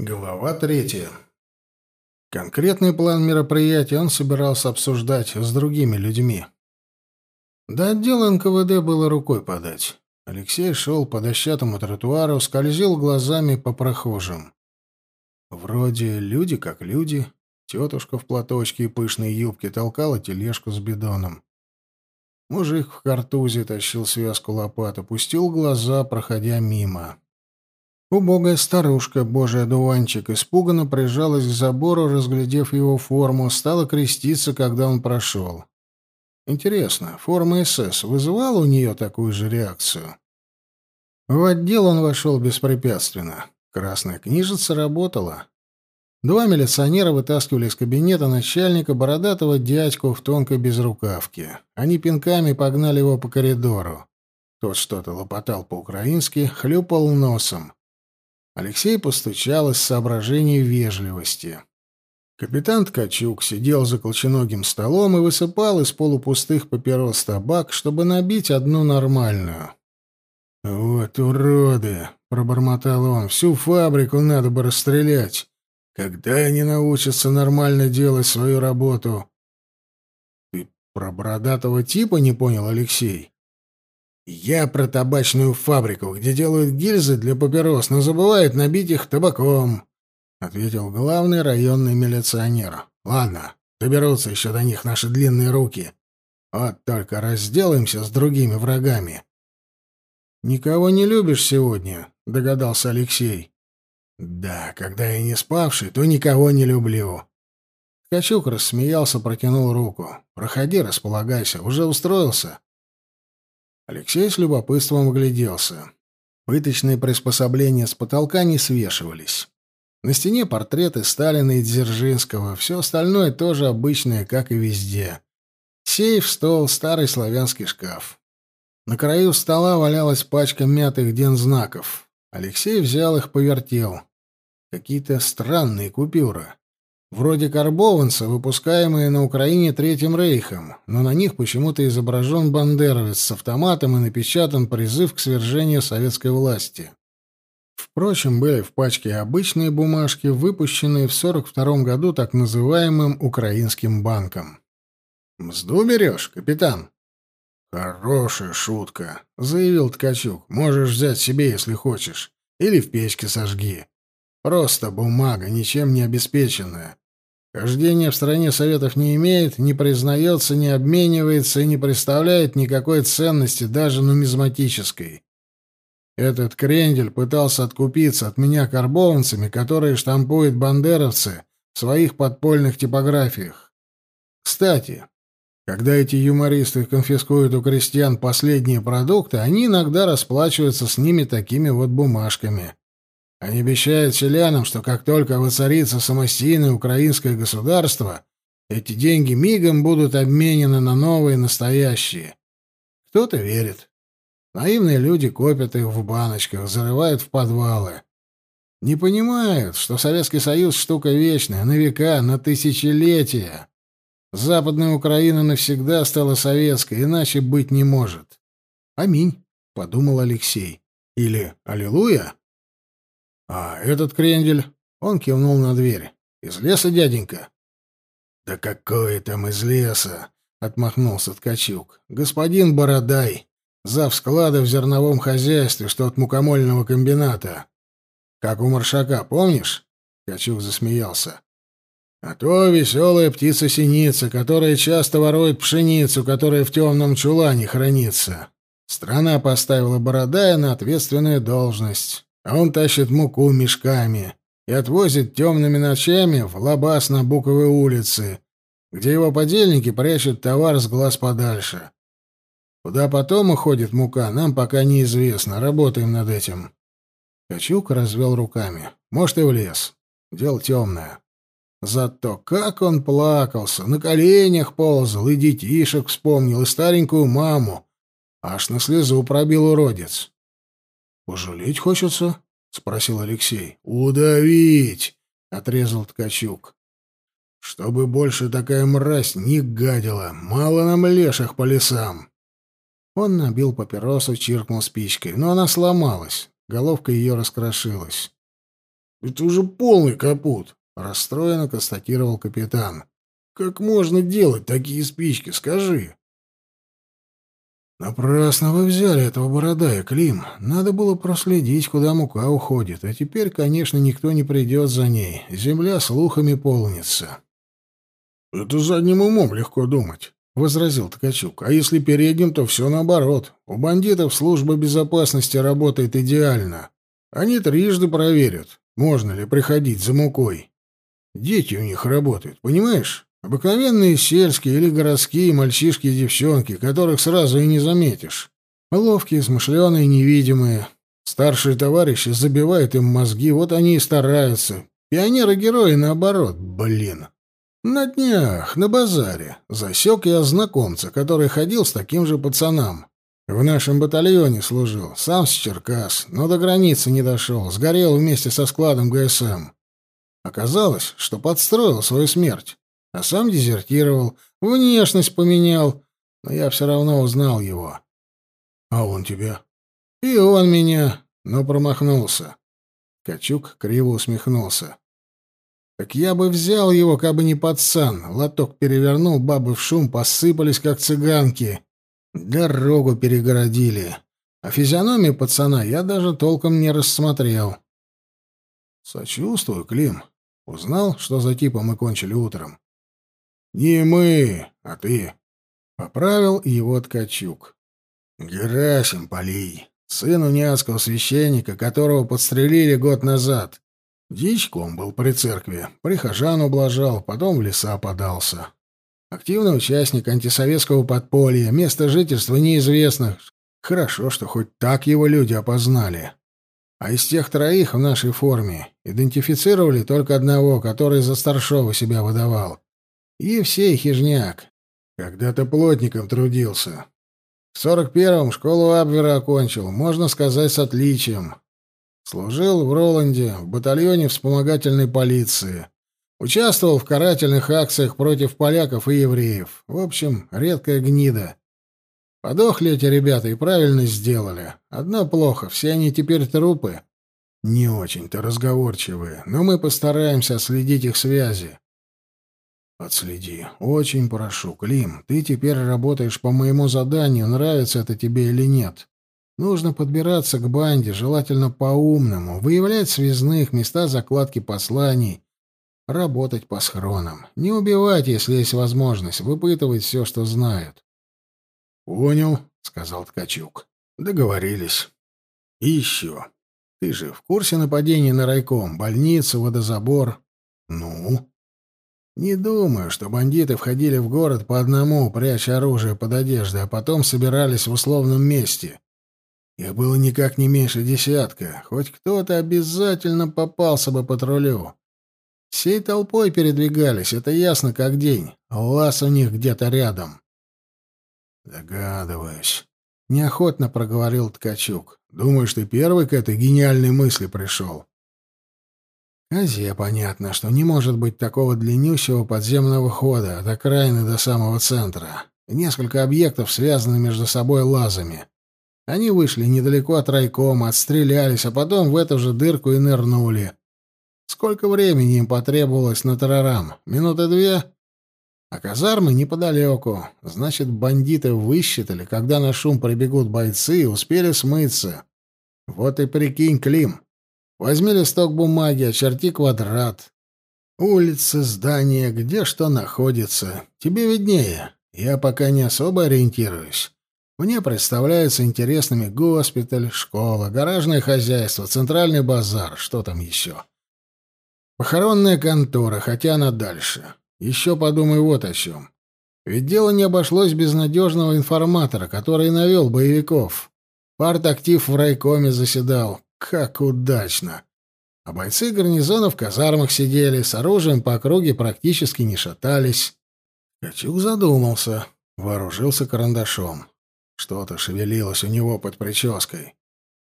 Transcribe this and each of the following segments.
Глава третья. Конкретный план мероприятия он собирался обсуждать с другими людьми. До отдела НКВД было рукой подать. Алексей шел по дощатому тротуару, скользил глазами по прохожим. Вроде люди как люди. Тетушка в платочке и пышной юбке толкала тележку с бидоном. Мужик в картузе тащил связку лопат, опустил глаза, проходя мимо. Убогая старушка, божий одуванчик, испуганно прижалась к забору, разглядев его форму, стала креститься, когда он прошел. Интересно, форма СС вызывала у нее такую же реакцию? В отдел он вошел беспрепятственно. Красная книжица работала. Два милиционера вытаскивали из кабинета начальника бородатого дядьку в тонкой безрукавке. Они пинками погнали его по коридору. Тот что-то лопотал по-украински, хлюпал носом. Алексей постучал из соображений вежливости. Капитан Ткачук сидел за колченогим столом и высыпал из полупустых папирос табак, чтобы набить одну нормальную. «Вот уроды!» — пробормотал он. «Всю фабрику надо бы расстрелять. Когда они научатся нормально делать свою работу?» «Ты про бородатого типа не понял, Алексей?» «Я про табачную фабрику, где делают гильзы для папирос, но забывают набить их табаком», — ответил главный районный милиционер. «Ладно, доберутся еще до них наши длинные руки. Вот только разделаемся с другими врагами». «Никого не любишь сегодня?» — догадался Алексей. «Да, когда я не спавший, то никого не люблю». Ткачук рассмеялся, протянул руку. «Проходи, располагайся. Уже устроился?» Алексей с любопытством огляделся. Пыточные приспособления с потолка не свешивались. На стене портреты Сталина и Дзержинского, все остальное тоже обычное, как и везде. Сейф, стол, старый славянский шкаф. На краю стола валялась пачка мятых дензнаков. Алексей взял их, повертел. Какие-то странные купюры. Вроде карбованца, выпускаемые на Украине Третьим Рейхом, но на них почему-то изображен бандеровец с автоматом и напечатан призыв к свержению советской власти. Впрочем, были в пачке обычные бумажки, выпущенные в 42 году так называемым Украинским банком. «Мзду берешь, капитан?» «Хорошая шутка», — заявил Ткачук. «Можешь взять себе, если хочешь. Или в печке сожги. Просто бумага, ничем не обеспеченная. Хождение в стране Советов не имеет, не признается, не обменивается и не представляет никакой ценности, даже нумизматической. Этот крендель пытался откупиться от меня карбованцами, которые штампуют бандеровцы в своих подпольных типографиях. Кстати, когда эти юмористы конфискуют у крестьян последние продукты, они иногда расплачиваются с ними такими вот бумажками. Они обещают селянам, что как только воцарится самостийное украинское государство, эти деньги мигом будут обменены на новые настоящие. Кто-то верит. Наивные люди копят их в баночках, зарывают в подвалы. Не понимают, что Советский Союз — штука вечная, на века, на тысячелетия. Западная Украина навсегда стала советской, иначе быть не может. «Аминь», — подумал Алексей. Или «Аллилуйя». «А этот крендель?» — он кивнул на дверь. «Из леса, дяденька?» «Да какое там из леса?» — отмахнулся Ткачук. «Господин Бородай, зав склада в зерновом хозяйстве, что от мукомольного комбината. Как у Маршака, помнишь?» Ткачук засмеялся. «А то веселая птица-синица, которая часто ворует пшеницу, которая в темном чулане хранится. Страна поставила Бородая на ответственную должность а он тащит муку мешками и отвозит темными ночами в лабаз на Буковой улице, где его подельники прячут товар с глаз подальше. Куда потом уходит мука, нам пока неизвестно, работаем над этим. Качук развел руками. Может, и в лес. Дело темное. Зато как он плакался, на коленях ползал, и детишек вспомнил, и старенькую маму. Аж на слезу пробил уродец. «Пожалеть хочется?» — спросил Алексей. «Удавить!» — отрезал Ткачук. «Чтобы больше такая мразь не гадила. Мало нам леших по лесам». Он набил папиросу, чиркнул спичкой, но она сломалась. Головка ее раскрошилась. Это уже полный капут, расстроенно констатировал капитан. Как можно делать такие спички, скажи? Напрасно вы взяли этого бородая, Клим. Надо было проследить, куда мука уходит. А теперь, конечно, никто не придет за ней. Земля слухами полнится. Это задним умом легко думать. — возразил Ткачук. «А если передним, то все наоборот. У бандитов служба безопасности работает идеально. Они трижды проверят, можно ли приходить за мукой. Дети у них работают, понимаешь? Обыкновенные сельские или городские мальчишки и девчонки, которых сразу и не заметишь. Ловкие, смышленые, невидимые. Старшие товарищи забивают им мозги, вот они и стараются. Пионеры-герои наоборот, блин. На днях, на базаре, засек я знакомца, который ходил с таким же пацаном. В нашем батальоне служил, сам с Черкас, но до границы не дошел, сгорел вместе со складом ГСМ. Оказалось, что подстроил свою смерть а сам дезертировал, внешность поменял, но я все равно узнал его. А он тебя? И он меня, но промахнулся. Качук криво усмехнулся. Так я бы взял его, кабы не пацан. Лоток перевернул, бабы в шум посыпались, как цыганки. Дорогу перегородили. А физиономию пацана я даже толком не рассмотрел. Сочувствую, Клим. Узнал, что за типом мы кончили утром. «Не мы, а ты», — поправил его Ткачук. «Герасим Полий, сын уняцкого священника, которого подстрелили год назад. Дичком был при церкви, прихожан ублажал, потом в леса подался. Активный участник антисоветского подполья, место жительства неизвестно. Хорошо, что хоть так его люди опознали. А из тех троих в нашей форме идентифицировали только одного, который за старшего себя выдавал. Евсей Хижняк. Когда-то плотником трудился. В сорок первом школу Абвера окончил, можно сказать, с отличием. Служил в Роланде, в батальоне вспомогательной полиции. Участвовал в карательных акциях против поляков и евреев. В общем, редкая гнида. Подохли эти ребята и правильно сделали. Одно плохо, все они теперь трупы. Не очень-то разговорчивые, но мы постараемся следить их связи. Отследи. Очень прошу, Клим, ты теперь работаешь по моему заданию, нравится это тебе или нет. Нужно подбираться к банде, желательно по-умному, выявлять связных, места закладки посланий, работать по схронам. Не убивать, если есть возможность, выпытывать все, что знают. — Понял, — сказал Ткачук. — Договорились. — И еще. Ты же в курсе нападения на райком, больницу, водозабор? — Ну? Не думаю, что бандиты входили в город по одному, пряча оружие под одеждой, а потом собирались в условном месте. Их было никак не меньше десятка. Хоть кто-то обязательно попался бы патрулю. Всей толпой передвигались, это ясно как день. Лаз у них где-то рядом. Догадываюсь. Неохотно проговорил Ткачук. Думаешь, ты первый к этой гениальной мысли пришел? Азе понятно, что не может быть такого длиннющего подземного хода от окраины до самого центра. Несколько объектов связаны между собой лазами. Они вышли недалеко от райкома, отстрелялись, а потом в эту же дырку и нырнули. Сколько времени им потребовалось на тарарам? Минуты две? А казармы неподалеку. Значит, бандиты высчитали, когда на шум прибегут бойцы и успели смыться. Вот и прикинь, Клим. Возьми листок бумаги, очерти квадрат. Улицы, здания, где что находится. Тебе виднее. Я пока не особо ориентируюсь. Мне представляются интересными госпиталь, школа, гаражное хозяйство, центральный базар, что там еще. Похоронная контора, хотя она дальше. Еще подумай вот о чем. Ведь дело не обошлось без надежного информатора, который навел боевиков. Парт-актив в райкоме заседал. Как удачно! А бойцы гарнизона в казармах сидели, с оружием по округе практически не шатались. Качук задумался, вооружился карандашом. Что-то шевелилось у него под прической.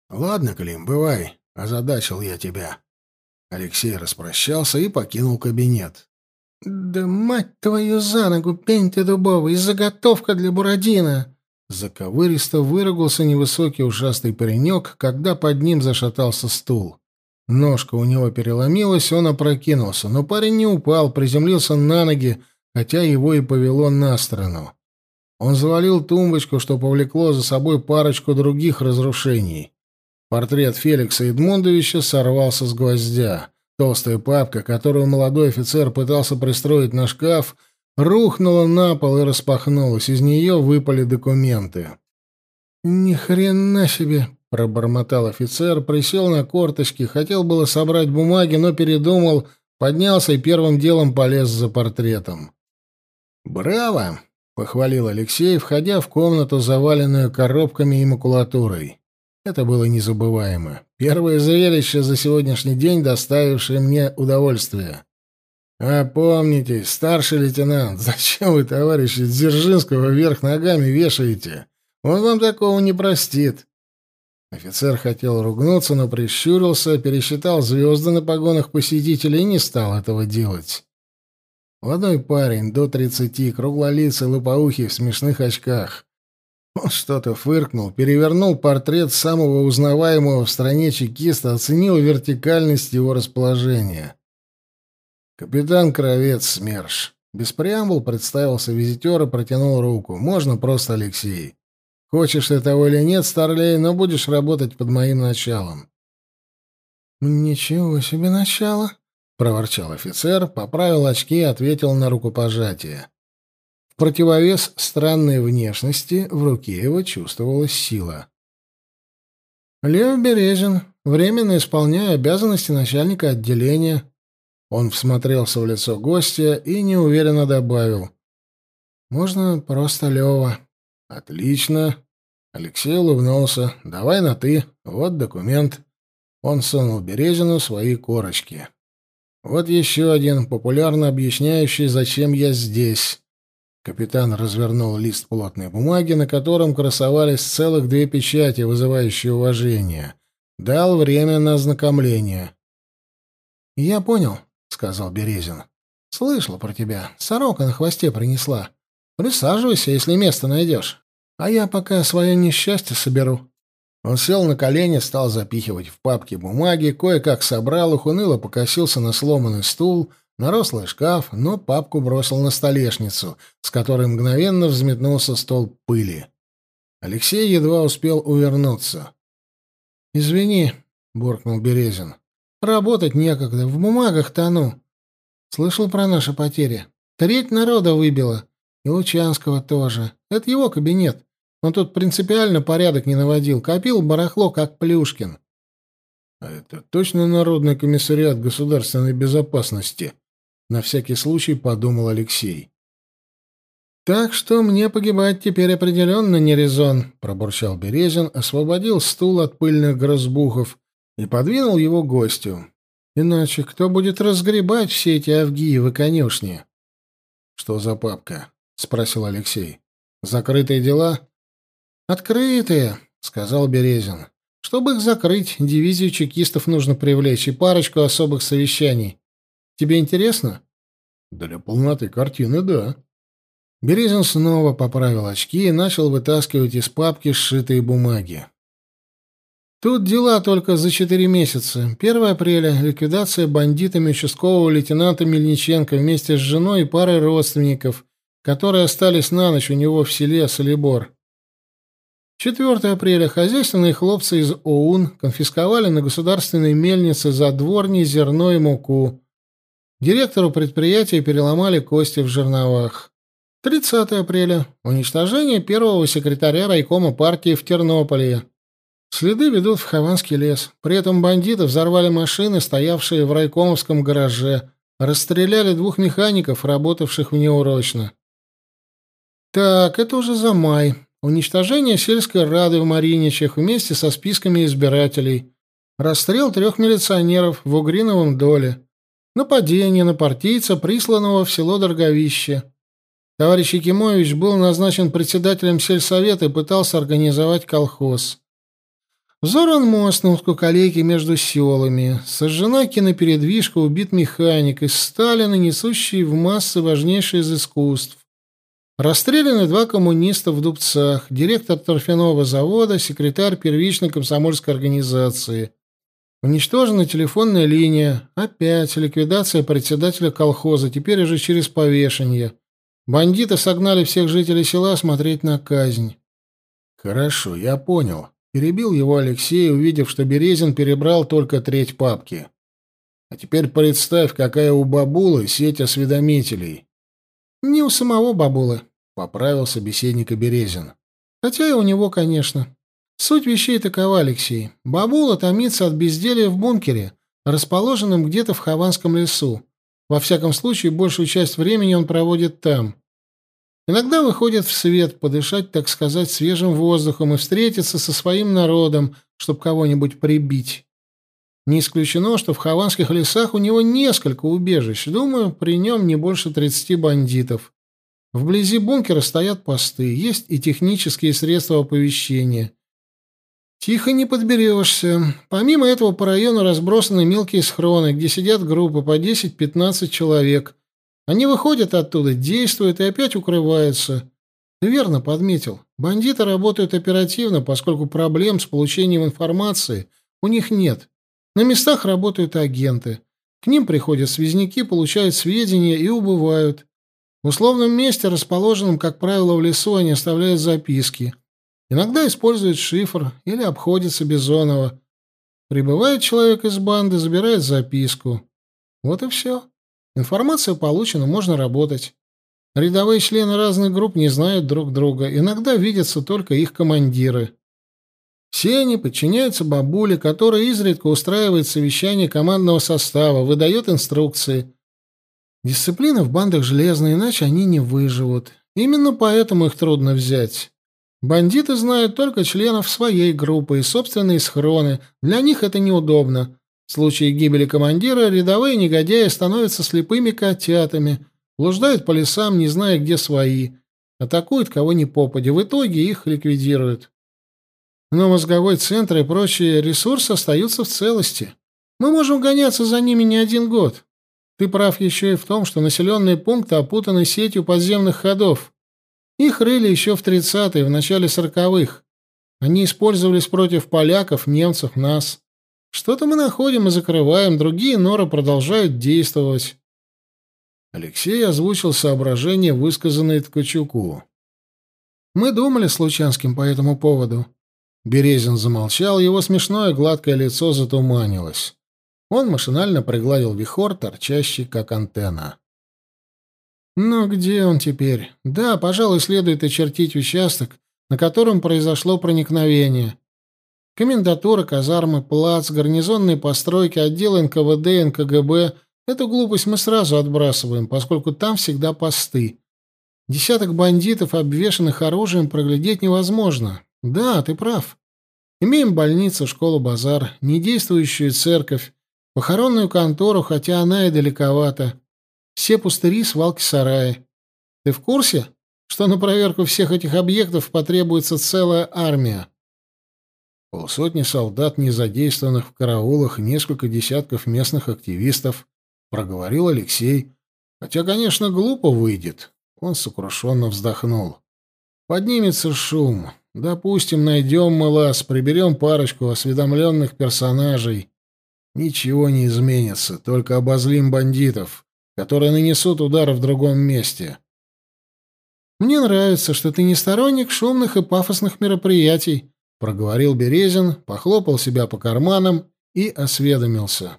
«Ладно, Клим, бывай, озадачил я тебя». Алексей распрощался и покинул кабинет. «Да мать твою за ногу, пень ты дубовый, заготовка для Бурадина!» Заковыристо выругался невысокий ужасный паренек, когда под ним зашатался стул. Ножка у него переломилась, он опрокинулся, но парень не упал, приземлился на ноги, хотя его и повело на сторону. Он завалил тумбочку, что повлекло за собой парочку других разрушений. Портрет Феликса Эдмундовича сорвался с гвоздя. Толстая папка, которую молодой офицер пытался пристроить на шкаф, рухнула на пол и распахнулась. Из нее выпали документы. «Ни хрена себе!» — пробормотал офицер, присел на корточки, хотел было собрать бумаги, но передумал, поднялся и первым делом полез за портретом. «Браво!» — похвалил Алексей, входя в комнату, заваленную коробками и макулатурой. Это было незабываемо. Первое зрелище за сегодняшний день, доставившее мне удовольствие. «Опомнитесь, старший лейтенант, зачем вы товарища Дзержинского вверх ногами вешаете? Он вам такого не простит». Офицер хотел ругнуться, но прищурился, пересчитал звезды на погонах посетителей и не стал этого делать. Молодой парень, до тридцати, круглолицый, лопоухий, в смешных очках. Он что-то фыркнул, перевернул портрет самого узнаваемого в стране чекиста, оценил вертикальность его расположения. «Капитан Кровец СМЕРШ». Без преамбул представился визитер и протянул руку. «Можно просто Алексей. Хочешь ты того или нет, старлей, но будешь работать под моим началом». «Ничего себе начало!» — проворчал офицер, поправил очки и ответил на рукопожатие. В противовес странной внешности в руке его чувствовалась сила. «Лев Березин, временно исполняя обязанности начальника отделения». Он всмотрелся в лицо гостя и неуверенно добавил. «Можно просто Лева». «Отлично». Алексей улыбнулся. «Давай на «ты». Вот документ». Он сунул Березину свои корочки. Вот еще один, популярно объясняющий, зачем я здесь. Капитан развернул лист плотной бумаги, на котором красовались целых две печати, вызывающие уважение. Дал время на ознакомление. «Я понял», — сказал Березин. «Слышал про тебя. Сорока на хвосте принесла. Присаживайся, если место найдешь. А я пока свое несчастье соберу». Он сел на колени, стал запихивать в папки бумаги, кое-как собрал их, уныло покосился на сломанный стул, на рослый шкаф, но папку бросил на столешницу, с которой мгновенно взметнулся стол пыли. Алексей едва успел увернуться. «Извини», — буркнул Березин. «Работать некогда, в бумагах тону. Слышал про наши потери? Треть народа выбило. И Лучанского тоже. Это его кабинет. Он тут принципиально порядок не наводил, копил барахло, как Плюшкин. — А это точно Народный комиссариат государственной безопасности? — на всякий случай подумал Алексей. — Так что мне погибать теперь определенно не резон, — пробурчал Березин, освободил стул от пыльных грозбухов и подвинул его гостю. — Иначе кто будет разгребать все эти Авгиевы конюшни? — Что за папка? — спросил Алексей. — Закрытые дела? «Открытые», — сказал Березин. «Чтобы их закрыть, дивизию чекистов нужно привлечь и парочку особых совещаний. Тебе интересно?» «Для полноты картины, да». Березин снова поправил очки и начал вытаскивать из папки сшитые бумаги. Тут дела только за четыре месяца. 1 апреля — ликвидация бандитами участкового лейтенанта Мельниченко вместе с женой и парой родственников, которые остались на ночь у него в селе Солибор. 4 апреля хозяйственные хлопцы из ОУН конфисковали на государственной мельнице за дворни зерно и муку. Директору предприятия переломали кости в жерновах. 30 апреля. Уничтожение первого секретаря райкома партии в Тернополе. Следы ведут в Хованский лес. При этом бандиты взорвали машины, стоявшие в райкомовском гараже. Расстреляли двух механиков, работавших внеурочно. Так, это уже за май. Уничтожение сельской рады в Мариничах вместе со списками избирателей. Расстрел трех милиционеров в Угриновом доле. Нападение на партийца, присланного в село Дорговище. Товарищ Якимович был назначен председателем сельсовета и пытался организовать колхоз. Взорван мост на узкоколейке между селами. Сожжена кинопередвижка, убит механик из Сталина, несущий в массы важнейшее из искусств. Расстреляны два коммуниста в Дубцах, директор торфяного завода, секретарь первичной комсомольской организации. Уничтожена телефонная линия. Опять ликвидация председателя колхоза, теперь уже через повешение. Бандиты согнали всех жителей села смотреть на казнь. Хорошо, я понял. Перебил его Алексей, увидев, что Березин перебрал только треть папки. А теперь представь, какая у бабулы сеть осведомителей. Не у самого бабулы, поправил собеседника Березин. Хотя и у него, конечно. Суть вещей такова, Алексей. Бабула томится от безделия в бункере, расположенном где-то в Хованском лесу. Во всяком случае, большую часть времени он проводит там. Иногда выходит в свет подышать, так сказать, свежим воздухом и встретиться со своим народом, чтобы кого-нибудь прибить. Не исключено, что в хованских лесах у него несколько убежищ. Думаю, при нем не больше 30 бандитов. Вблизи бункера стоят посты, есть и технические средства оповещения. Тихо не подберешься. Помимо этого по району разбросаны мелкие схроны, где сидят группы по 10-15 человек. Они выходят оттуда, действуют и опять укрываются. Верно подметил. Бандиты работают оперативно, поскольку проблем с получением информации у них нет. На местах работают агенты. К ним приходят связники, получают сведения и убывают. В условном месте, расположенном, как правило, в лесу, они оставляют записки. Иногда использует шифр или обходится Бизонова. Прибывает человек из банды, забирает записку. Вот и все. Информация получена, можно работать. Рядовые члены разных групп не знают друг друга, иногда видятся только их командиры. Все они подчиняются бабуле, которая изредка устраивает совещание командного состава, выдает инструкции. Дисциплина в бандах железная, иначе они не выживут. Именно поэтому их трудно взять. Бандиты знают только членов своей группы и собственные схроны. Для них это неудобно. В случае гибели командира рядовые негодяи становятся слепыми котятами, блуждают по лесам, не зная, где свои, атакуют кого ни попадя, в итоге их ликвидируют. Но мозговой центр и прочие ресурсы остаются в целости. Мы можем гоняться за ними не один год. Ты прав еще и в том, что населенные пункты опутаны сетью подземных ходов. Их рыли еще в 30-е, в начале 40-х. Они использовались против поляков, немцев, нас. Что-то мы находим и закрываем, другие норы продолжают действовать. Алексей озвучил соображения, высказанные Ткачуку. Мы думали с Лучанским по этому поводу. Березин замолчал, его смешное гладкое лицо затуманилось. Он машинально пригладил вихор, торчащий как антенна. Но где он теперь? Да, пожалуй, следует очертить участок, на котором произошло проникновение. Комендатура, казармы, плац, гарнизонные постройки, отдел НКВД, НКГБ — эту глупость мы сразу отбрасываем, поскольку там всегда посты. Десяток бандитов, обвешанных оружием, проглядеть невозможно. Да, ты прав. Имеем больницу, школу, базар, недействующую церковь, похоронную контору, хотя она и далековато. Все пустыри, свалки, сараи. Ты в курсе, что на проверку всех этих объектов потребуется целая армия? Полсотни солдат, не задействованных в караулах, несколько десятков местных активистов, проговорил Алексей. Хотя, конечно, глупо выйдет. Он сокрушенно вздохнул. Поднимется шум. Допустим, найдем мы лаз, приберем парочку осведомленных персонажей. Ничего не изменится, только обозлим бандитов которые нанесут удар в другом месте. «Мне нравится, что ты не сторонник шумных и пафосных мероприятий», — проговорил Березин, похлопал себя по карманам и осведомился.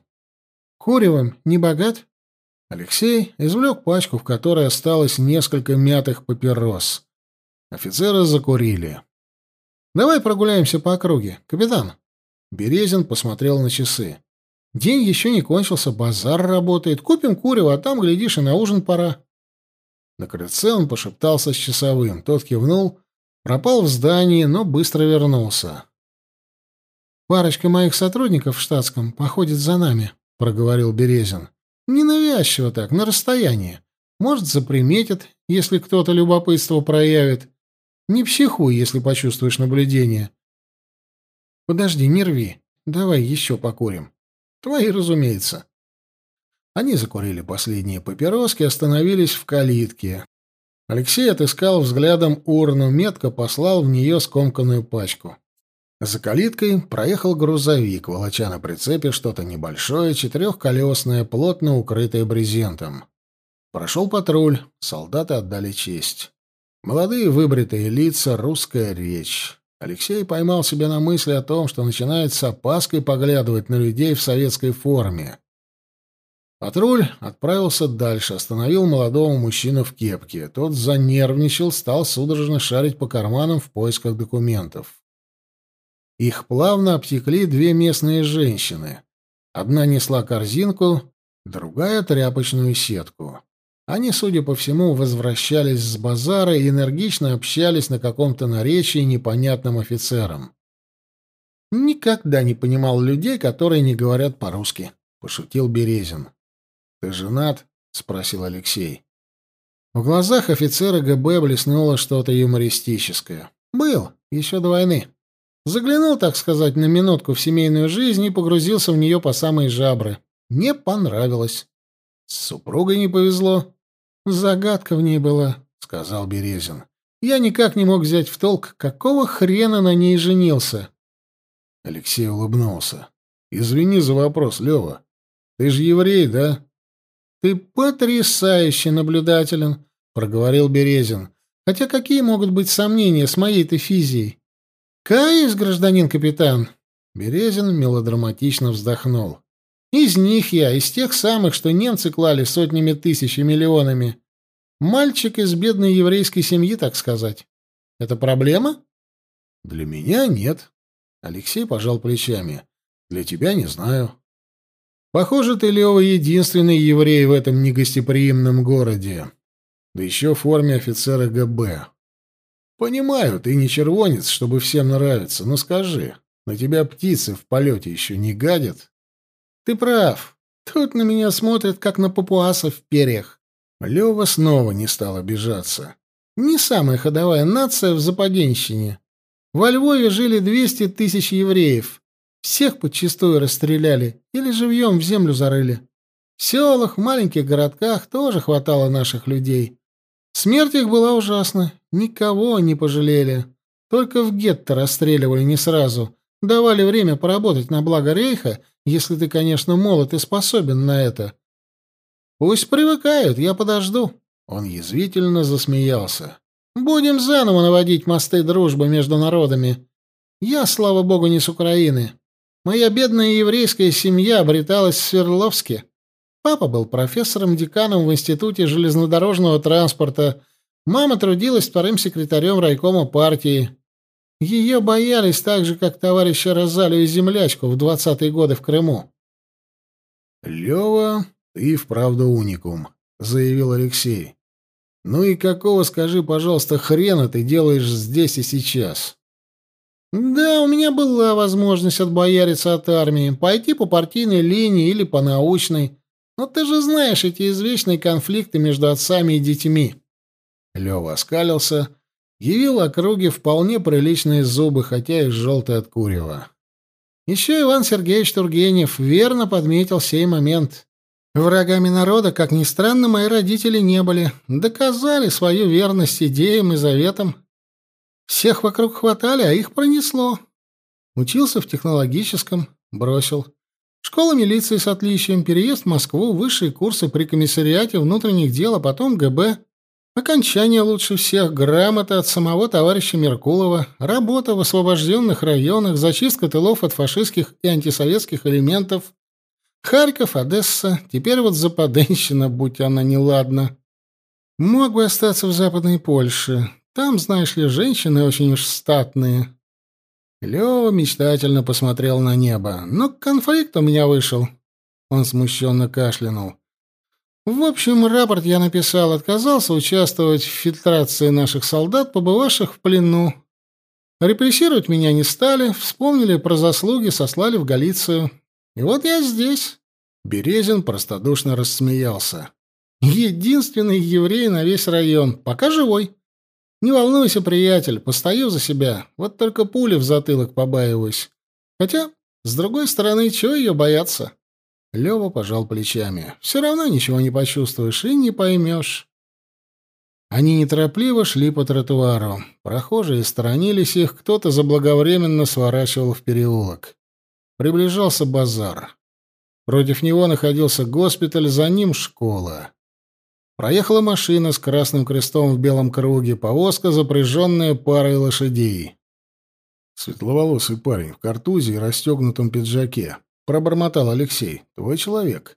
«Куревом не богат?» Алексей извлек пачку, в которой осталось несколько мятых папирос. Офицеры закурили. «Давай прогуляемся по округе, капитан». Березин посмотрел на часы. День еще не кончился, базар работает. Купим курево, а там, глядишь, и на ужин пора. На крыльце он пошептался с часовым. Тот кивнул, пропал в здании, но быстро вернулся. «Парочка моих сотрудников в штатском походит за нами», — проговорил Березин. «Ненавязчиво так, на расстоянии. Может, заприметят, если кто-то любопытство проявит. Не психуй, если почувствуешь наблюдение». «Подожди, не рви. Давай еще покурим». Твои, разумеется. Они закурили последние папироски, остановились в калитке. Алексей отыскал взглядом урну, метко послал в нее скомканную пачку. За калиткой проехал грузовик, волоча на прицепе что-то небольшое, четырехколесное, плотно укрытое брезентом. Прошел патруль, солдаты отдали честь. Молодые выбритые лица, русская речь. Алексей поймал себя на мысли о том, что начинает с опаской поглядывать на людей в советской форме. Патруль отправился дальше, остановил молодого мужчину в кепке. Тот занервничал, стал судорожно шарить по карманам в поисках документов. Их плавно обтекли две местные женщины. Одна несла корзинку, другая — тряпочную сетку. Они, судя по всему, возвращались с базара и энергично общались на каком-то наречии непонятным офицерам. «Никогда не понимал людей, которые не говорят по-русски», — пошутил Березин. «Ты женат?» — спросил Алексей. В глазах офицера ГБ блеснуло что-то юмористическое. «Был, еще до войны». Заглянул, так сказать, на минутку в семейную жизнь и погрузился в нее по самые жабры. Не понравилось. С супругой не повезло. Загадка в ней была, — сказал Березин. Я никак не мог взять в толк, какого хрена на ней женился. Алексей улыбнулся. «Извини за вопрос, Лева. Ты же еврей, да?» «Ты потрясающе наблюдателен», — проговорил Березин. «Хотя какие могут быть сомнения с моей-то физией? «Каюсь, гражданин капитан!» Березин мелодраматично вздохнул. «Из них я, из тех самых, что немцы клали сотнями тысяч и миллионами. Мальчик из бедной еврейской семьи, так сказать. Это проблема?» «Для меня нет». Алексей пожал плечами. «Для тебя не знаю». «Похоже, ты, Лева, единственный еврей в этом негостеприимном городе. Да еще в форме офицера ГБ. Понимаю, ты не червонец, чтобы всем нравиться, но скажи, на тебя птицы в полете еще не гадят? Ты прав. Тут на меня смотрят, как на папуасов в перьях. Лева снова не стал обижаться. Не самая ходовая нация в Западенщине. Во Львове жили 200 тысяч евреев. Всех подчистую расстреляли или живьем в землю зарыли. В селах, маленьких городках тоже хватало наших людей. Смерть их была ужасна, никого не пожалели. Только в гетто расстреливали не сразу. Давали время поработать на благо рейха, если ты, конечно, молод и способен на это. Пусть привыкают, я подожду. Он язвительно засмеялся. Будем заново наводить мосты дружбы между народами. Я, слава богу, не с Украины. Моя бедная еврейская семья обреталась в Свердловске. Папа был профессором-деканом в Институте железнодорожного транспорта, мама трудилась вторым секретарем райкома партии. Ее боялись так же, как товарища Розалию землячку в двадцатые годы в Крыму. «Лева, ты вправду уникум», — заявил Алексей. «Ну и какого, скажи, пожалуйста, хрена ты делаешь здесь и сейчас?» «Да, у меня была возможность отбояриться от армии, пойти по партийной линии или по научной». Но ты же знаешь эти извечные конфликты между отцами и детьми. Лева оскалился, явил округе вполне приличные зубы, хотя и желтые от курева. Еще Иван Сергеевич Тургенев верно подметил сей момент. Врагами народа, как ни странно, мои родители не были. Доказали свою верность идеям и заветам. Всех вокруг хватали, а их пронесло. Учился в технологическом, бросил. Школа милиции с отличием, переезд в Москву, высшие курсы при комиссариате внутренних дел, а потом ГБ. Окончание лучше всех, грамота от самого товарища Меркулова, работа в освобожденных районах, зачистка тылов от фашистских и антисоветских элементов. Харьков, Одесса, теперь вот Западенщина, будь она неладна. Мог бы остаться в Западной Польше. Там, знаешь ли, женщины очень уж статные. Лёва мечтательно посмотрел на небо. «Но конфликт у меня вышел». Он смущенно кашлянул. «В общем, рапорт я написал, отказался участвовать в фильтрации наших солдат, побывавших в плену. Репрессировать меня не стали, вспомнили про заслуги, сослали в Галицию. И вот я здесь». Березин простодушно рассмеялся. «Единственный еврей на весь район, пока живой». Не волнуйся, приятель, постою за себя. Вот только пули в затылок побаиваюсь. Хотя, с другой стороны, чего ее бояться? Лева пожал плечами. Все равно ничего не почувствуешь и не поймешь. Они неторопливо шли по тротуару. Прохожие сторонились их, кто-то заблаговременно сворачивал в переулок. Приближался базар. Против него находился госпиталь, за ним школа. Проехала машина с красным крестом в белом круге, повозка, запряженная парой лошадей. Светловолосый парень в картузе и расстегнутом пиджаке. Пробормотал Алексей. Твой человек.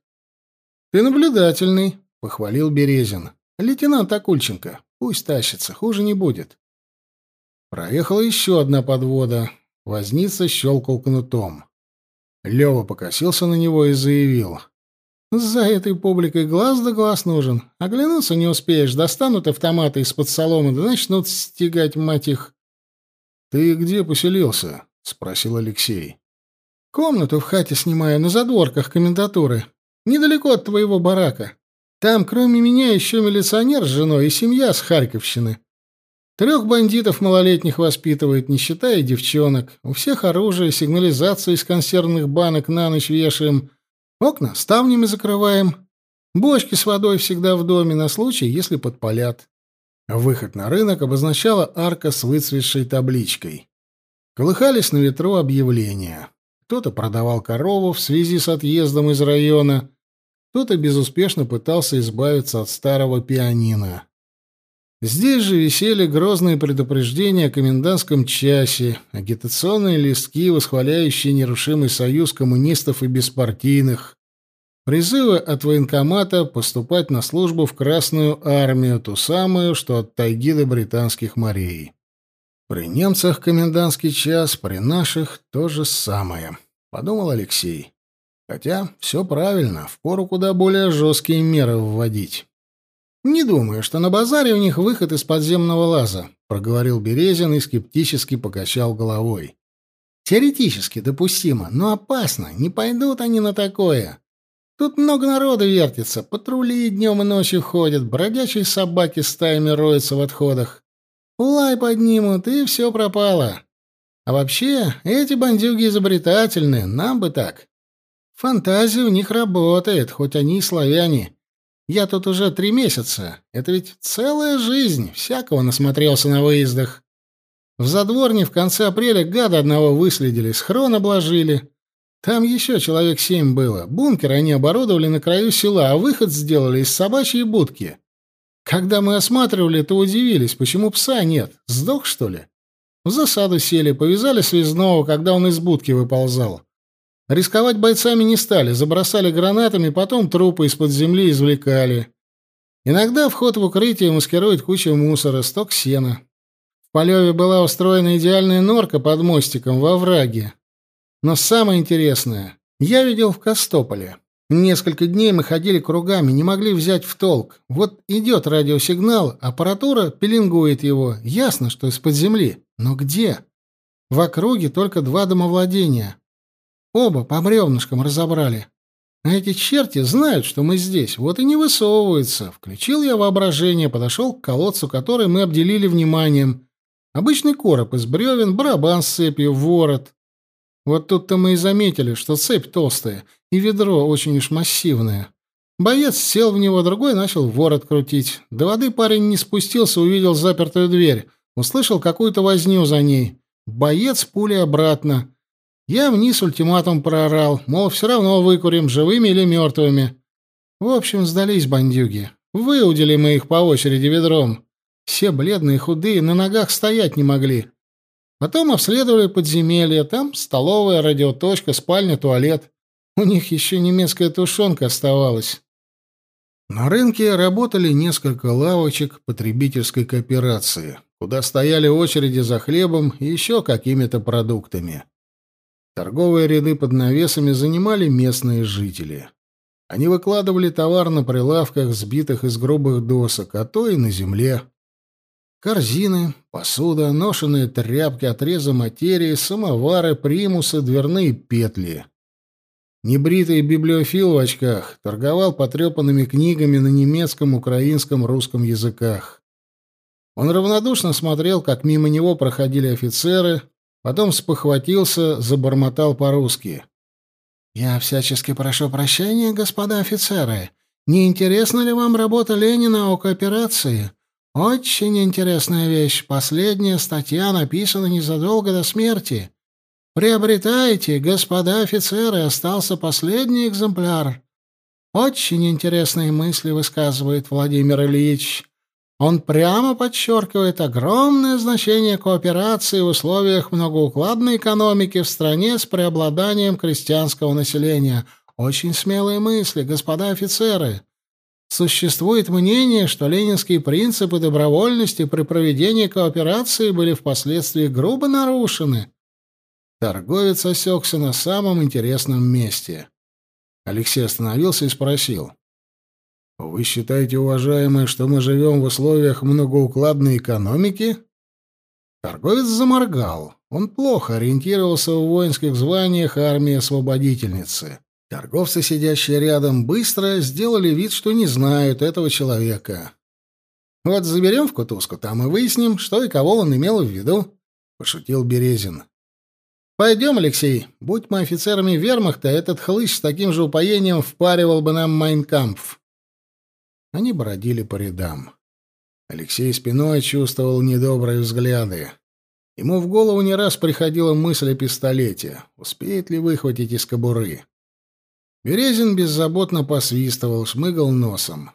Ты наблюдательный, похвалил Березин. Лейтенант Акульченко. Пусть тащится, хуже не будет. Проехала еще одна подвода. Возница щелкал кнутом. Лева покосился на него и заявил. «За этой публикой глаз да глаз нужен. Оглянуться не успеешь, достанут автоматы из-под соломы, да начнут стегать, мать их». «Ты где поселился?» — спросил Алексей. «Комнату в хате снимаю на задворках комендатуры. Недалеко от твоего барака. Там, кроме меня, еще милиционер с женой и семья с Харьковщины. Трех бандитов малолетних воспитывает, не считая девчонок. У всех оружие, сигнализацию из консервных банок на ночь вешаем. Окна ставнями закрываем. Бочки с водой всегда в доме на случай, если подпалят. Выход на рынок обозначала арка с выцветшей табличкой. Колыхались на ветру объявления. Кто-то продавал корову в связи с отъездом из района, кто-то безуспешно пытался избавиться от старого пианино. Здесь же висели грозные предупреждения о комендантском часе, агитационные листки, восхваляющие нерушимый союз коммунистов и беспартийных, призывы от военкомата поступать на службу в Красную армию, ту самую, что от тайги до британских морей. При немцах комендантский час, при наших то же самое, подумал Алексей. Хотя все правильно, впору куда более жесткие меры вводить. «Не думаю, что на базаре у них выход из подземного лаза», — проговорил Березин и скептически покачал головой. «Теоретически допустимо, но опасно. Не пойдут они на такое. Тут много народу вертится, патрули днем и ночью ходят, бродячие собаки стаями роются в отходах. Лай поднимут, и все пропало. А вообще, эти бандюги изобретательны, нам бы так. Фантазия у них работает, хоть они и славяне». Я тут уже три месяца. Это ведь целая жизнь. Всякого насмотрелся на выездах. В Задворне в конце апреля гада одного выследили, схрон обложили. Там еще человек семь было. Бункер они оборудовали на краю села, а выход сделали из собачьей будки. Когда мы осматривали, то удивились, почему пса нет. Сдох, что ли? В засаду сели, повязали связного, когда он из будки выползал. Рисковать бойцами не стали, забросали гранатами, потом трупы из-под земли извлекали. Иногда вход в укрытие маскирует куча мусора, сток сена. В Полеве была устроена идеальная норка под мостиком во враге. Но самое интересное, я видел в Костополе. Несколько дней мы ходили кругами, не могли взять в толк. Вот идет радиосигнал, аппаратура пеленгует его. Ясно, что из-под земли. Но где? В округе только два домовладения. Оба по бревнышкам разобрали. А эти черти знают, что мы здесь, вот и не высовываются. Включил я воображение, подошел к колодцу, который мы обделили вниманием. Обычный короб из бревен, барабан с цепью, ворот. Вот тут-то мы и заметили, что цепь толстая, и ведро очень уж массивное. Боец сел в него, другой начал ворот крутить. До воды парень не спустился, увидел запертую дверь. Услышал какую-то возню за ней. Боец пули обратно. Я вниз ультиматум проорал, мол, все равно выкурим, живыми или мертвыми. В общем, сдались бандюги. Выудили мы их по очереди ведром. Все бледные, худые, на ногах стоять не могли. Потом обследовали подземелье. Там столовая, радиоточка, спальня, туалет. У них еще немецкая тушенка оставалась. На рынке работали несколько лавочек потребительской кооперации, куда стояли очереди за хлебом и еще какими-то продуктами. Торговые ряды под навесами занимали местные жители. Они выкладывали товар на прилавках, сбитых из грубых досок, а то и на земле. Корзины, посуда, ношеные тряпки, отрезы материи, самовары, примусы, дверные петли. Небритый библиофил в очках торговал потрепанными книгами на немецком, украинском, русском языках. Он равнодушно смотрел, как мимо него проходили офицеры, Потом спохватился, забормотал по-русски. «Я всячески прошу прощения, господа офицеры. Не интересна ли вам работа Ленина о кооперации? Очень интересная вещь. Последняя статья написана незадолго до смерти. Приобретайте, господа офицеры, остался последний экземпляр. Очень интересные мысли высказывает Владимир Ильич. Он прямо подчеркивает огромное значение кооперации в условиях многоукладной экономики в стране с преобладанием крестьянского населения. Очень смелые мысли, господа офицеры. Существует мнение, что ленинские принципы добровольности при проведении кооперации были впоследствии грубо нарушены. Торговец осекся на самом интересном месте. Алексей остановился и спросил. «Вы считаете, уважаемые, что мы живем в условиях многоукладной экономики?» Торговец заморгал. Он плохо ориентировался в воинских званиях армии освободительницы. Торговцы, сидящие рядом, быстро сделали вид, что не знают этого человека. «Вот заберем в кутузку, там и выясним, что и кого он имел в виду», — пошутил Березин. «Пойдем, Алексей. Будь мы офицерами вермахта, этот хлыщ с таким же упоением впаривал бы нам майнкампф». Они бродили по рядам. Алексей спиной чувствовал недобрые взгляды. Ему в голову не раз приходила мысль о пистолете. Успеет ли выхватить из кобуры? Березин беззаботно посвистывал, шмыгал носом.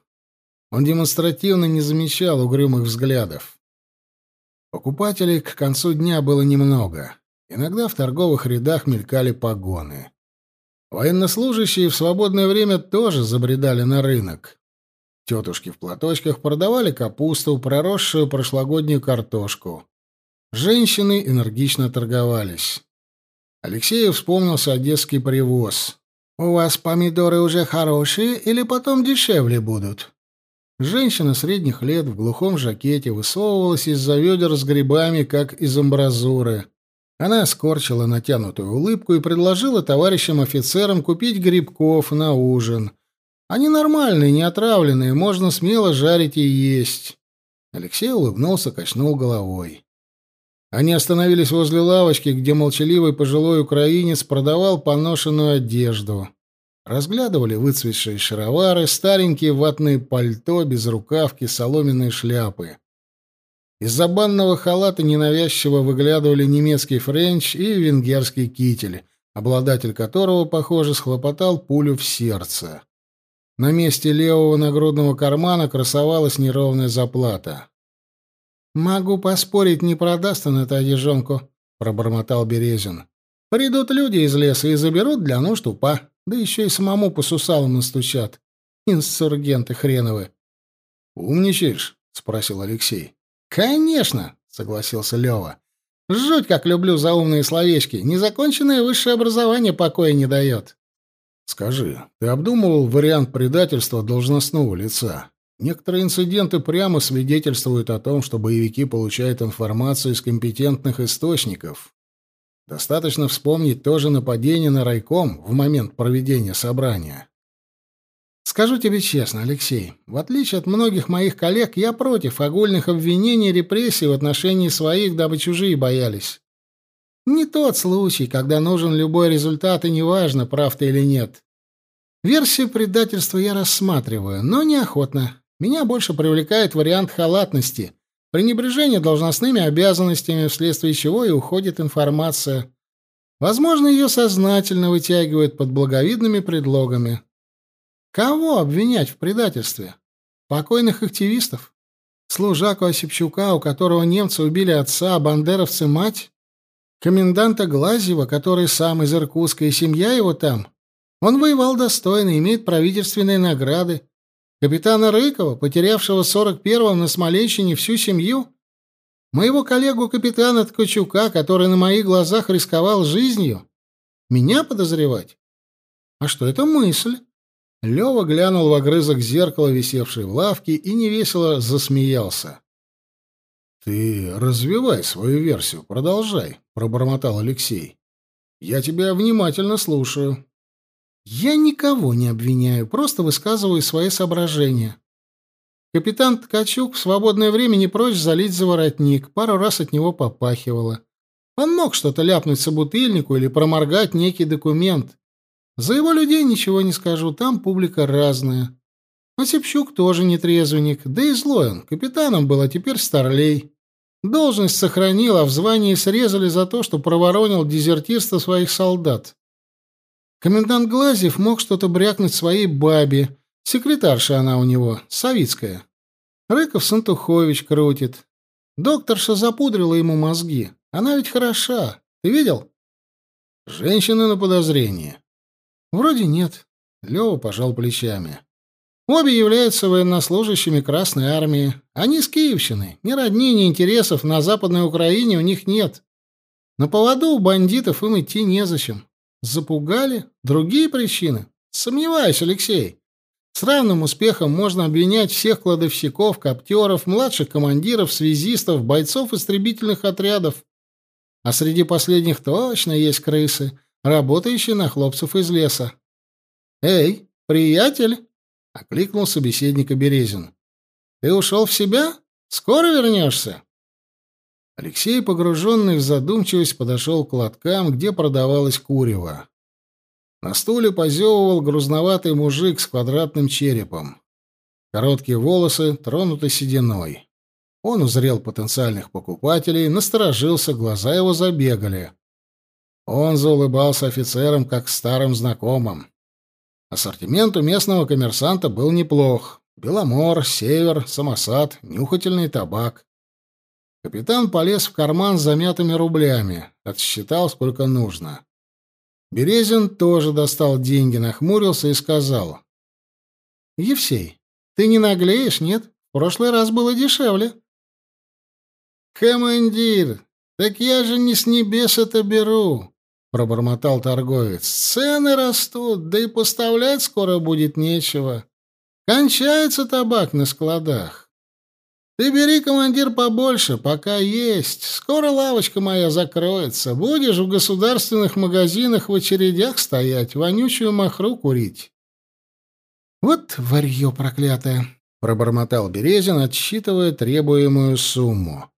Он демонстративно не замечал угрюмых взглядов. Покупателей к концу дня было немного. Иногда в торговых рядах мелькали погоны. Военнослужащие в свободное время тоже забредали на рынок. Тетушки в платочках продавали капусту, проросшую прошлогоднюю картошку. Женщины энергично торговались. Алексею вспомнился одесский привоз. «У вас помидоры уже хорошие или потом дешевле будут?» Женщина средних лет в глухом жакете высовывалась из-за ведер с грибами, как из амбразуры. Она скорчила натянутую улыбку и предложила товарищам офицерам купить грибков на ужин. Они нормальные, не отравленные, можно смело жарить и есть. Алексей улыбнулся, качнул головой. Они остановились возле лавочки, где молчаливый пожилой украинец продавал поношенную одежду. Разглядывали выцветшие шаровары, старенькие ватные пальто, безрукавки, соломенные шляпы. Из-за банного халата ненавязчиво выглядывали немецкий френч и венгерский китель, обладатель которого, похоже, схлопотал пулю в сердце. На месте левого нагрудного кармана красовалась неровная заплата. «Могу поспорить, не продаст он эту одежонку», — пробормотал Березин. «Придут люди из леса и заберут для нужд УПА, да еще и самому по сусалам настучат. Инсургенты хреновы». «Умничаешь?» — спросил Алексей. «Конечно», — согласился Лева. «Жуть, как люблю заумные словечки. Незаконченное высшее образование покоя не дает». «Скажи, ты обдумывал вариант предательства должностного лица?» Некоторые инциденты прямо свидетельствуют о том, что боевики получают информацию из компетентных источников. Достаточно вспомнить тоже нападение на райком в момент проведения собрания. Скажу тебе честно, Алексей, в отличие от многих моих коллег, я против огульных обвинений и репрессий в отношении своих, дабы чужие боялись. Не тот случай, когда нужен любой результат, и неважно, прав ты или нет. Версию предательства я рассматриваю, но неохотно. Меня больше привлекает вариант халатности, пренебрежение должностными обязанностями, вследствие чего и уходит информация. Возможно, ее сознательно вытягивают под благовидными предлогами. Кого обвинять в предательстве? Покойных активистов? Служаку Осипчука, у которого немцы убили отца, а бандеровцы — мать? Коменданта Глазьева, который сам из Иркутска, и семья его там? Он воевал достойно, имеет правительственные награды, Капитана Рыкова, потерявшего в 41-м на Смоленщине всю семью? Моего коллегу капитана Ткачука, который на моих глазах рисковал жизнью? Меня подозревать? А что это мысль? Лёва глянул в огрызок зеркала, висевшей в лавке, и невесело засмеялся. «Ты развивай свою версию, продолжай», — пробормотал Алексей. «Я тебя внимательно слушаю». Я никого не обвиняю, просто высказываю свои соображения. Капитан Ткачук в свободное время не прочь залить за воротник, пару раз от него попахивало. Он мог что-то ляпнуть собутыльнику или проморгать некий документ. За его людей ничего не скажу, там публика разная. Осипчук тоже не трезвенник, да и злой он. Капитаном был, а теперь старлей. Должность сохранил, а в звании срезали за то, что проворонил дезертирство своих солдат. Комендант Глазьев мог что-то брякнуть своей бабе. Секретарша она у него, Савицкая. Рыков Сантухович крутит. Докторша запудрила ему мозги. Она ведь хороша. Ты видел? Женщины на подозрение. Вроде нет. Лёва пожал плечами. Обе являются военнослужащими Красной Армии. Они с Киевщины. Ни родни, ни интересов на Западной Украине у них нет. На поводу у бандитов им идти незачем. Запугали? Другие причины? Сомневаюсь, Алексей. С равным успехом можно обвинять всех кладовщиков, коптеров, младших командиров, связистов, бойцов истребительных отрядов. А среди последних точно есть крысы, работающие на хлопцев из леса. «Эй, приятель!» — окликнул собеседника Березин. «Ты ушел в себя? Скоро вернешься?» Алексей, погруженный в задумчивость, подошел к лоткам, где продавалось курево. На стуле позевывал грузноватый мужик с квадратным черепом. Короткие волосы тронуты сединой. Он узрел потенциальных покупателей, насторожился, глаза его забегали. Он заулыбался офицерам, как старым знакомым. Ассортимент у местного коммерсанта был неплох. Беломор, север, самосад, нюхательный табак. Капитан полез в карман с замятыми рублями, отсчитал, сколько нужно. Березин тоже достал деньги, нахмурился и сказал. «Евсей, ты не наглеешь, нет? В прошлый раз было дешевле». «Командир, так я же не с небес это беру», — пробормотал торговец. «Цены растут, да и поставлять скоро будет нечего. Кончается табак на складах. Ты бери, командир, побольше, пока есть. Скоро лавочка моя закроется. Будешь в государственных магазинах в очередях стоять, вонючую махру курить. Вот варьё проклятое, пробормотал Березин, отсчитывая требуемую сумму.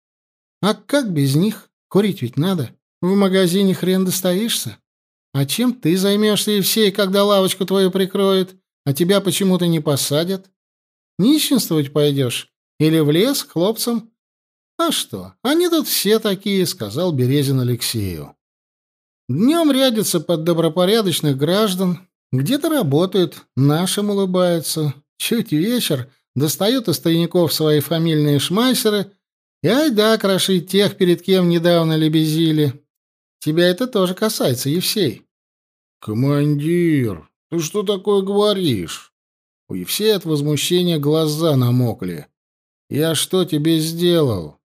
А как без них? Курить ведь надо. В магазине хрен достоишься. А чем ты займешься, Евсей, когда лавочку твою прикроют, а тебя почему-то не посадят? Нищенствовать пойдешь? Или в лес к хлопцам? А что, они тут все такие, сказал Березин Алексею. Днем рядятся под добропорядочных граждан, где-то работают, нашим улыбаются. Чуть вечер, достают из тайников свои фамильные шмайсеры и айда крошить тех, перед кем недавно лебезили. Тебя это тоже касается, Евсей. Командир, ты что такое говоришь? У Евсея от возмущения глаза намокли. Я что тебе сделал?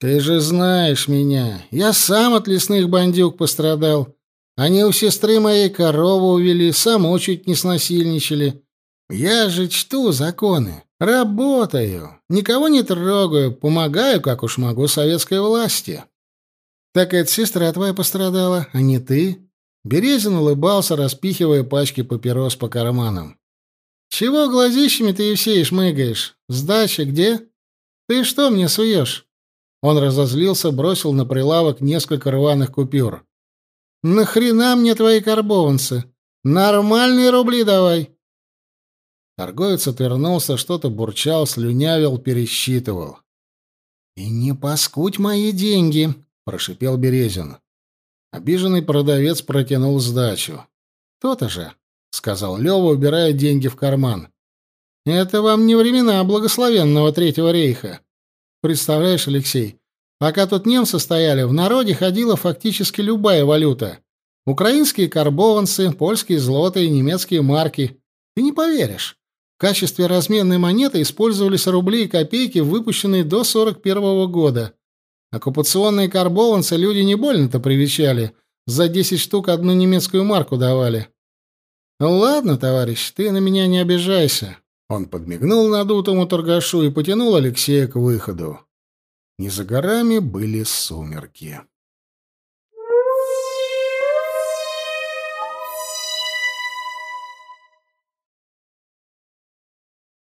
Ты же знаешь меня. Я сам от лесных бандюк пострадал. Они у сестры моей корову увели, саму чуть не снасильничали. Я же чту законы, работаю, никого не трогаю, помогаю, как уж могу, советской власти. Так эта сестра твоя пострадала, а не ты. Березин улыбался, распихивая пачки папирос по карманам. Чего глазищами ты, Евсей, шмыгаешь? Сдача где? «Ты что мне суешь?» Он разозлился, бросил на прилавок несколько рваных купюр. «Нахрена мне твои карбованцы? Нормальные рубли давай!» Торговец отвернулся, что-то бурчал, слюнявил, пересчитывал. «И не паскудь мои деньги!» — прошипел Березин. Обиженный продавец протянул сдачу. «То-то же!» — сказал Лёва, убирая деньги в карман. Это вам не времена благословенного Третьего рейха. Представляешь, Алексей, пока тут немцы стояли, в народе ходила фактически любая валюта. Украинские карбованцы, польские злоты немецкие марки. Ты не поверишь. В качестве разменной монеты использовались рубли и копейки, выпущенные до 41 -го года. Оккупационные карбованцы люди не больно-то привечали. За 10 штук одну немецкую марку давали. ладно, товарищ, ты на меня не обижайся. Он подмигнул надутому торгашу и потянул Алексея к выходу. Не за горами были сумерки.